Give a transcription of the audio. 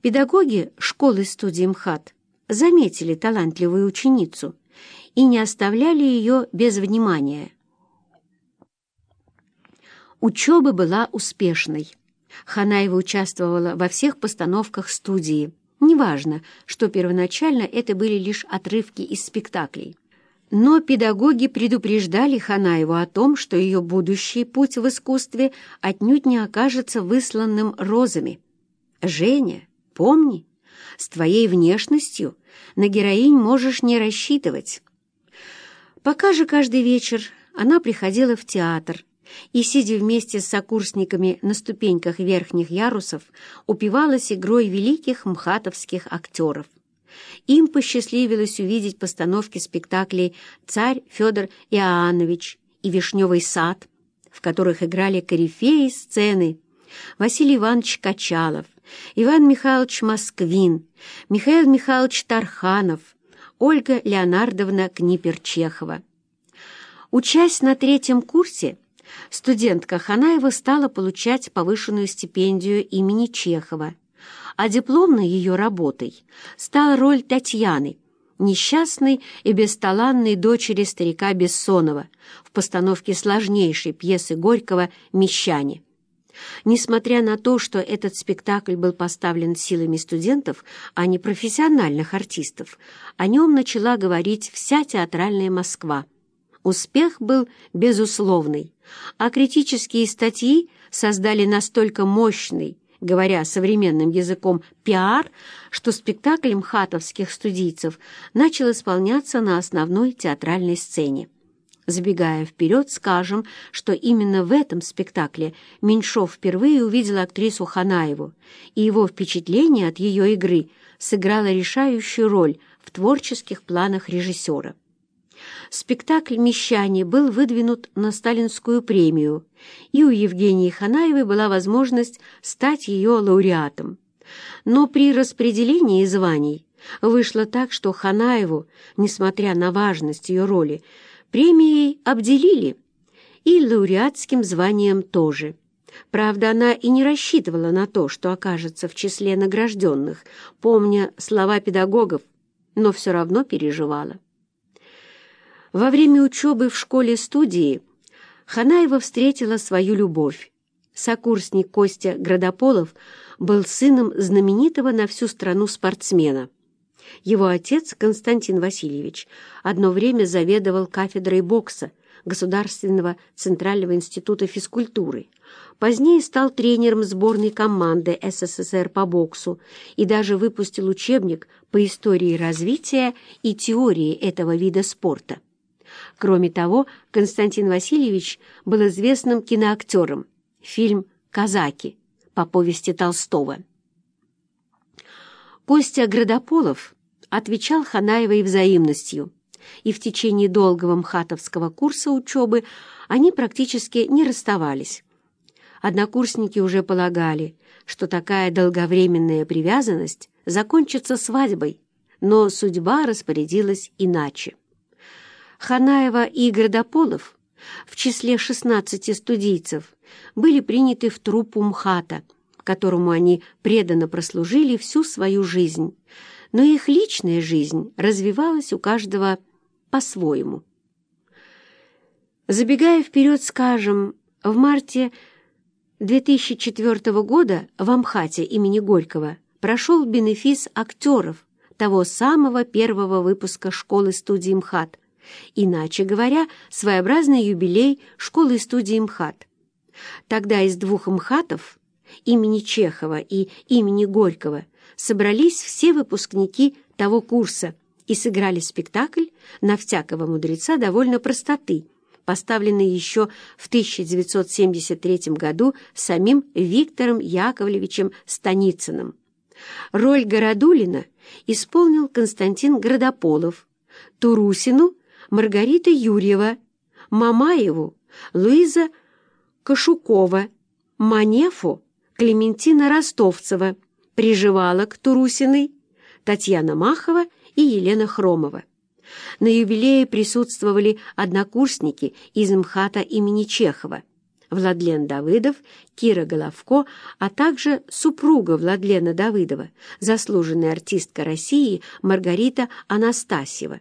Педагоги школы-студии МХАТ заметили талантливую ученицу и не оставляли ее без внимания. Учеба была успешной. Ханаева участвовала во всех постановках студии. Неважно, что первоначально это были лишь отрывки из спектаклей. Но педагоги предупреждали Ханаеву о том, что ее будущий путь в искусстве отнюдь не окажется высланным розами. «Женя, помни, с твоей внешностью на героинь можешь не рассчитывать». Пока же каждый вечер она приходила в театр и, сидя вместе с сокурсниками на ступеньках верхних ярусов, упивалась игрой великих мхатовских актеров. Им посчастливилось увидеть постановки спектаклей «Царь Федор Иоаннович» и «Вишневый сад», в которых играли корифеи сцены Василий Иванович Качалов, Иван Михайлович Москвин, Михаил Михайлович Тарханов, Ольга Леонардовна Книпер-Чехова. Учась на третьем курсе, студентка Ханаева стала получать повышенную стипендию имени Чехова – а дипломной ее работой стала роль Татьяны, несчастной и бесталанной дочери старика Бессонова в постановке сложнейшей пьесы Горького «Мещане». Несмотря на то, что этот спектакль был поставлен силами студентов, а не профессиональных артистов, о нем начала говорить вся театральная Москва. Успех был безусловный, а критические статьи создали настолько мощный, говоря современным языком, пиар, что спектакль мхатовских студийцев начал исполняться на основной театральной сцене. Забегая вперед, скажем, что именно в этом спектакле Меньшов впервые увидел актрису Ханаеву, и его впечатление от ее игры сыграло решающую роль в творческих планах режиссера. Спектакль «Мещане» был выдвинут на сталинскую премию, и у Евгении Ханаевой была возможность стать ее лауреатом. Но при распределении званий вышло так, что Ханаеву, несмотря на важность ее роли, премией обделили, и лауреатским званием тоже. Правда, она и не рассчитывала на то, что окажется в числе награжденных, помня слова педагогов, но все равно переживала. Во время учебы в школе-студии Ханаева встретила свою любовь. Сокурсник Костя Градополов был сыном знаменитого на всю страну спортсмена. Его отец, Константин Васильевич, одно время заведовал кафедрой бокса Государственного Центрального института физкультуры. Позднее стал тренером сборной команды СССР по боксу и даже выпустил учебник по истории развития и теории этого вида спорта. Кроме того, Константин Васильевич был известным киноактером. Фильм «Казаки» по повести Толстого. Костя Градополов отвечал Ханаевой взаимностью, и в течение долгого мхатовского курса учебы они практически не расставались. Однокурсники уже полагали, что такая долговременная привязанность закончится свадьбой, но судьба распорядилась иначе. Ханаева и Градополов в числе 16 студийцев были приняты в труппу МХАТа, которому они преданно прослужили всю свою жизнь, но их личная жизнь развивалась у каждого по-своему. Забегая вперед, скажем, в марте 2004 года в Амхате имени Горького прошел бенефис актеров того самого первого выпуска школы-студии МХАТ – Иначе говоря, своеобразный юбилей школы и студии МХАТ. Тогда из двух МХАТов, имени Чехова и имени Горького, собрались все выпускники того курса и сыграли спектакль на всякого мудреца довольно простоты, поставленный еще в 1973 году самим Виктором Яковлевичем Станицыным. Роль Городулина исполнил Константин Градополов, Турусину Маргарита Юрьева, Мамаеву, Луиза Кашукова, Манефу, Клементина Ростовцева, Приживалок Турусиной, Татьяна Махова и Елена Хромова. На юбилее присутствовали однокурсники из МХАТа имени Чехова. Владлен Давыдов, Кира Головко, а также супруга Владлена Давыдова, заслуженная артистка России Маргарита Анастасьева.